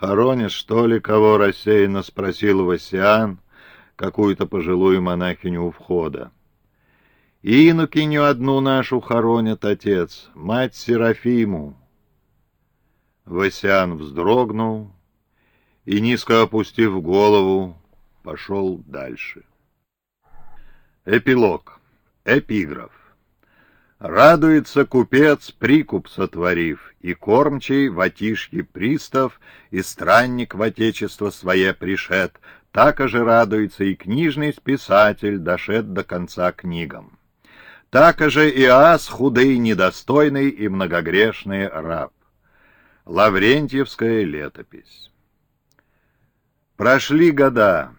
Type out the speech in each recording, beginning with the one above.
«Хоронишь, что ли, кого?» — рассеянно спросил Васиан, какую-то пожилую монахиню у входа. «Инукиню одну нашу хоронят, отец, мать Серафиму». Васян вздрогнул и, низко опустив голову, пошел дальше. Эпилог. Эпиграф. Радуется купец, прикуп сотворив, И кормчий в отишье пристав, И странник в отечество свое пришед, Так же радуется и книжный списатель, Дошед до конца книгам. Так же и ас худый, недостойный и многогрешный раб. Лаврентьевская летопись. Прошли года.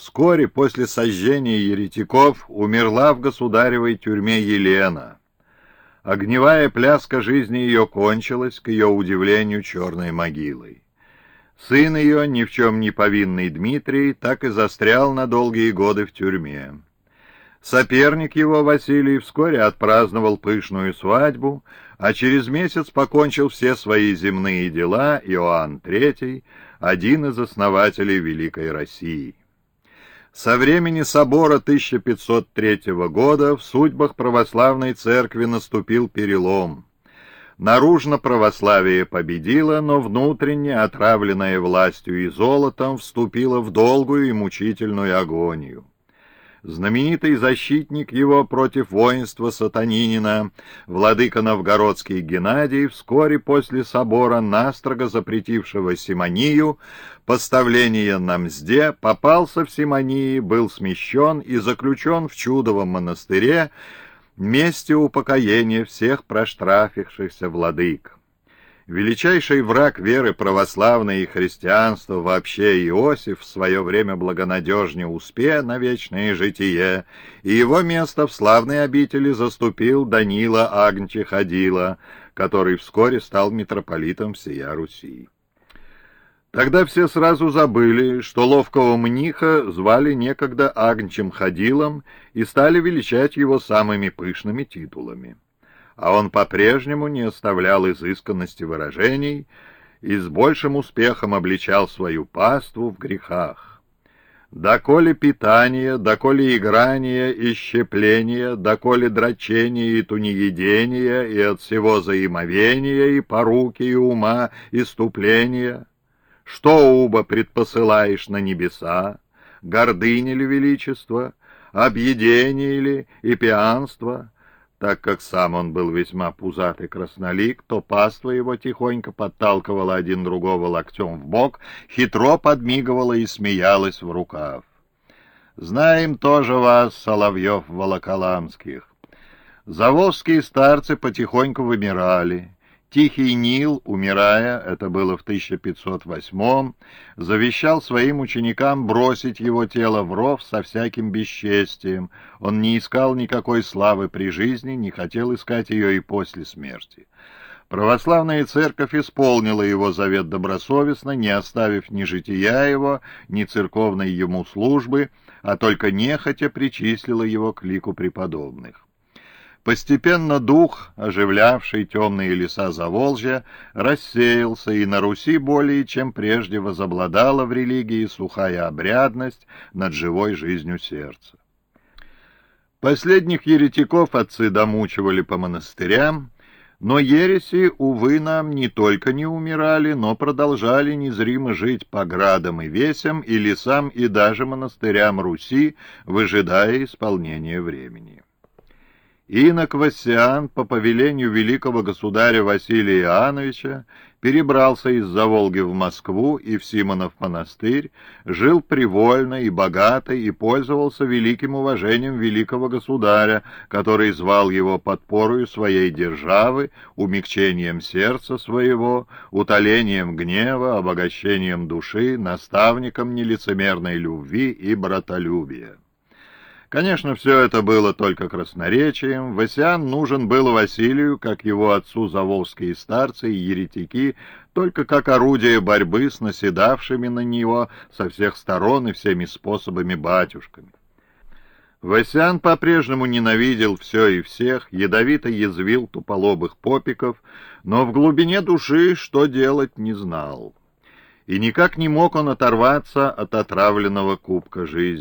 Вскоре после сожжения еретиков умерла в государевой тюрьме Елена. Огневая пляска жизни ее кончилась, к ее удивлению, черной могилой. Сын ее, ни в чем не повинный Дмитрий, так и застрял на долгие годы в тюрьме. Соперник его, Василий, вскоре отпраздновал пышную свадьбу, а через месяц покончил все свои земные дела Иоанн III, один из основателей Великой России. Со времени собора 1503 года в судьбах православной церкви наступил перелом. Наружно православие победило, но внутренне, отравленное властью и золотом, вступило в долгую и мучительную агонию знаменитый защитник его против воинства Сатанинина, владыка новгородский Геннадий, вскоре после собора, настрого запретившего Симонию, поставление на мзде, попался в Симонии, был смещен и заключен в чудовом монастыре, месте упокоения всех проштрафившихся владык. Величайший враг веры православной и христианства вообще Иосиф в свое время благонадежнее успе на вечное житие, и его место в славной обители заступил Данила Агнче Ходила, который вскоре стал митрополитом всея Руси. Тогда все сразу забыли, что ловкого мниха звали некогда Агнчем Ходилом и стали величать его самыми пышными титулами а он по-прежнему не оставлял изысканности выражений и с большим успехом обличал свою паству в грехах. Доколе питание, доколе играние и щепление, доколе дрочение и тунеедение, и от всего заимовения, и поруки, и ума, и ступления, что уба предпосылаешь на небеса, гордыня ли величество, объедение ли и пьянство, так как сам он был весьма пузатый краснолик, то паства его тихонько подталкивала один другого локтем в бок, хитро подмигивала и смеялась в рукав. «Знаем тоже вас, соловьев волоколамских. Заволжские старцы потихоньку вымирали». Тихий Нил, умирая, это было в 1508 завещал своим ученикам бросить его тело в ров со всяким бесчестием. Он не искал никакой славы при жизни, не хотел искать ее и после смерти. Православная церковь исполнила его завет добросовестно, не оставив ни жития его, ни церковной ему службы, а только нехотя причислила его к лику преподобных. Постепенно дух, оживлявший темные леса Заволжья, рассеялся, и на Руси более чем прежде возобладала в религии сухая обрядность над живой жизнью сердца. Последних еретиков отцы домучивали по монастырям, но ереси, увы, нам не только не умирали, но продолжали незримо жить по градам и весям, и лесам, и даже монастырям Руси, выжидая исполнения времени. Инок Вассиан по повелению великого государя Василия Иоанновича перебрался из-за Волги в Москву и в Симонов монастырь, жил привольно и богато и пользовался великим уважением великого государя, который звал его подпорою своей державы, умягчением сердца своего, утолением гнева, обогащением души, наставником нелицемерной любви и братолюбия. Конечно, все это было только красноречием. Васян нужен был Василию, как его отцу заволжские старцы и еретики, только как орудие борьбы с наседавшими на него со всех сторон и всеми способами батюшками. Васян по-прежнему ненавидел все и всех, ядовито язвил туполобых попиков, но в глубине души что делать не знал. и никак не мог он оторваться от отравленного кубка жизни.